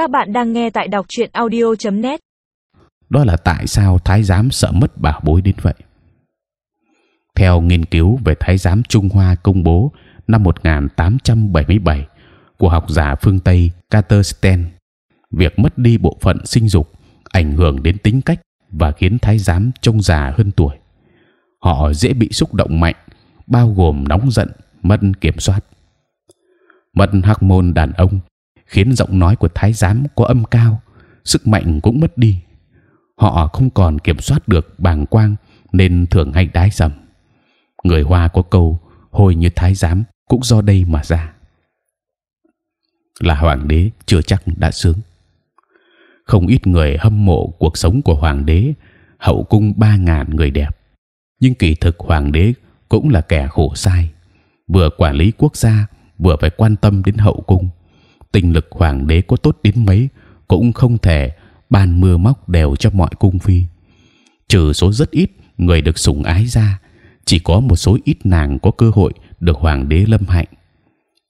Các bạn đang nghe tại đọc truyện audio.net. Đó là tại sao thái giám sợ mất bảo bối đến vậy? Theo nghiên cứu về thái giám Trung Hoa công bố năm 1877 của học giả phương Tây Carter Sten, việc mất đi bộ phận sinh dục ảnh hưởng đến tính cách và khiến thái giám trông già hơn tuổi. Họ dễ bị xúc động mạnh, bao gồm nóng giận, mất kiểm soát. Mất hormone đàn ông khiến giọng nói của thái giám có âm cao, sức mạnh cũng mất đi. Họ không còn kiểm soát được bàng quang nên thường hay đái dầm. Người Hoa có câu hồi như thái giám cũng do đây mà ra. Là hoàng đế chưa chắc đã sướng. Không ít người hâm mộ cuộc sống của hoàng đế, hậu cung ba ngàn người đẹp. Nhưng kỳ thực hoàng đế cũng là kẻ khổ sai, vừa quản lý quốc gia vừa phải quan tâm đến hậu cung tinh lực hoàng đế có tốt đến mấy, cũng không thể ban mưa móc đều cho mọi cung phi. Trừ số rất ít người được sủng ái ra, chỉ có một số ít nàng có cơ hội được hoàng đế lâm hạnh.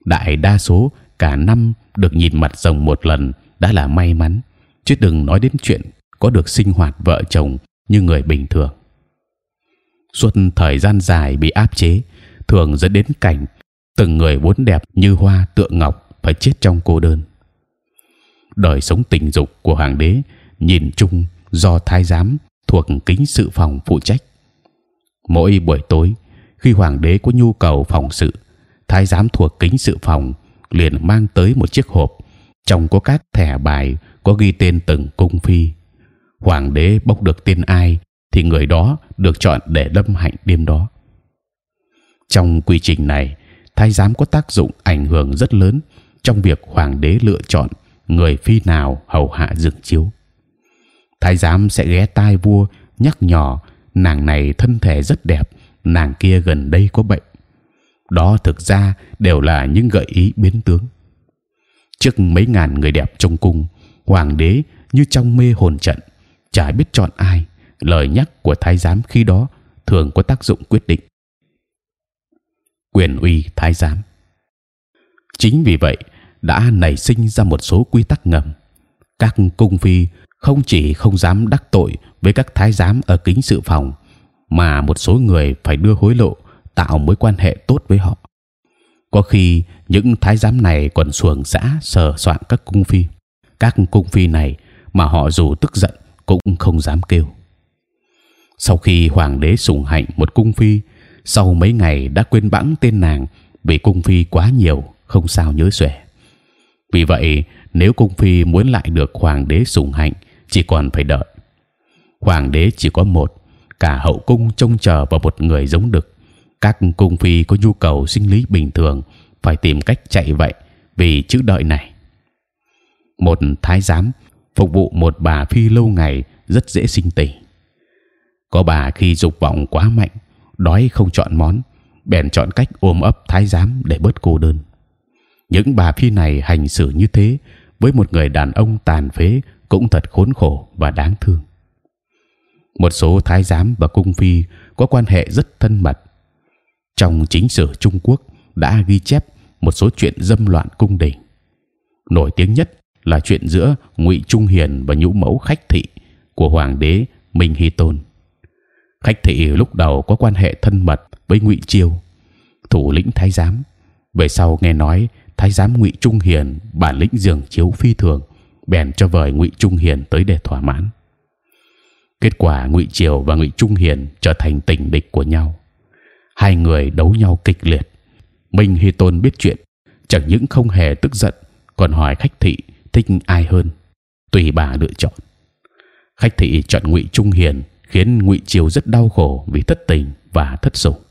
Đại đa số cả năm được nhìn mặt rồng một lần đã là may mắn, chứ đừng nói đến chuyện có được sinh hoạt vợ chồng như người bình thường. Suốt thời gian dài bị áp chế, thường dẫn đến cảnh từng người vốn đẹp như hoa tượng ngọc phải chết trong cô đơn. Đời sống tình dục của hoàng đế nhìn chung do thái giám thuộc kính sự phòng phụ trách. Mỗi buổi tối khi hoàng đế có nhu cầu phòng sự, thái giám thuộc kính sự phòng liền mang tới một chiếc hộp trong có các thẻ bài có ghi tên từng cung phi. Hoàng đế bốc được tên ai thì người đó được chọn để đâm hạnh đêm đó. Trong quy trình này, thái giám có tác dụng ảnh hưởng rất lớn trong việc hoàng đế lựa chọn người phi nào hầu hạ dược chiếu. Thái giám sẽ ghé tai vua nhắc nhỏ nàng này thân thể rất đẹp, nàng kia gần đây có bệnh. Đó thực ra đều là những gợi ý biến tướng. Trước mấy ngàn người đẹp trong cung, hoàng đế như trong mê hồn trận, chả biết chọn ai. Lời nhắc của thái giám khi đó thường có tác dụng quyết định. Quyền uy thái giám. Chính vì vậy đã nảy sinh ra một số quy tắc ngầm. Các cung phi không chỉ không dám đắc tội với các thái giám ở kính sự phòng, mà một số người phải đưa hối lộ tạo mối quan hệ tốt với họ. Có khi những thái giám này còn xuồng xã sờ soạn các cung phi. Các cung phi này mà họ dù tức giận cũng không dám kêu. Sau khi hoàng đế sủng hạnh một cung phi, sau mấy ngày đã quên bẵng tên nàng vì cung phi quá nhiều không sao nhớ xuể vì vậy, nếu cung phi muốn lại được hoàng đế sủng hạnh, chỉ còn phải đợi. Hoàng đế chỉ có một, cả hậu cung trông chờ vào một người giống đực. Các cung phi có nhu cầu sinh lý bình thường, phải tìm cách chạy vậy vì chữ đợi này. Một thái giám phục vụ một bà phi lâu ngày rất dễ sinh tình. Có bà khi dục vọng quá mạnh, đói không chọn món, bèn chọn cách ôm ấp thái giám để bớt cô đơn những bà phi này hành xử như thế với một người đàn ông tàn phế cũng thật khốn khổ và đáng thương. Một số thái giám và cung phi có quan hệ rất thân mật. Trong chính sử Trung Quốc đã ghi chép một số chuyện dâm loạn cung đình. Nổi tiếng nhất là chuyện giữa Ngụy Trung Hiền và nhũ mẫu Khách Thị của Hoàng đế Minh Hy Tôn. Khách Thị lúc đầu có quan hệ thân mật với Ngụy Chiêu, thủ lĩnh thái giám. Về sau nghe nói thái giám ngụy trung hiền bản lĩnh giường chiếu phi thường, bèn cho vời ngụy trung hiền tới để thỏa mãn. Kết quả ngụy triều và ngụy trung hiền trở thành tình địch của nhau. Hai người đấu nhau kịch liệt. Minh hy tôn biết chuyện, chẳng những không hề tức giận, còn hỏi khách thị thích ai hơn. Tùy bà lựa chọn. Khách thị chọn ngụy trung hiền, khiến ngụy triều rất đau khổ vì thất tình và thất sủng.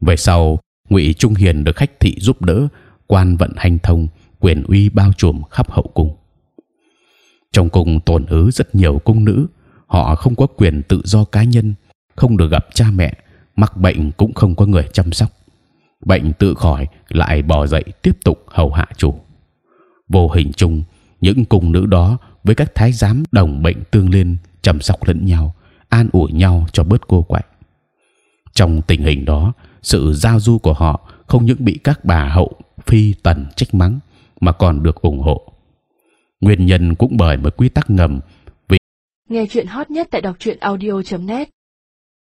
Về sau ngụy trung hiền được khách thị giúp đỡ, quan vận hành thông, quyền uy bao trùm khắp hậu cung. Trong cung tồn ứ rất nhiều cung nữ, họ không có quyền tự do cá nhân, không được gặp cha mẹ, mắc bệnh cũng không có người chăm sóc. Bệnh tự khỏi lại bò dậy tiếp tục hầu hạ chủ. Vô hình chung, những cung nữ đó với các thái giám đồng bệnh tương liên chăm sóc lẫn nhau, an ủi nhau cho bớt cô quạnh trong tình hình đó, sự giao du của họ không những bị các bà hậu, phi tần trách mắng, mà còn được ủng hộ. Nguyên nhân cũng bởi một quy tắc ngầm vì Nghe chuyện hot nhất tại đọc truyện audio.net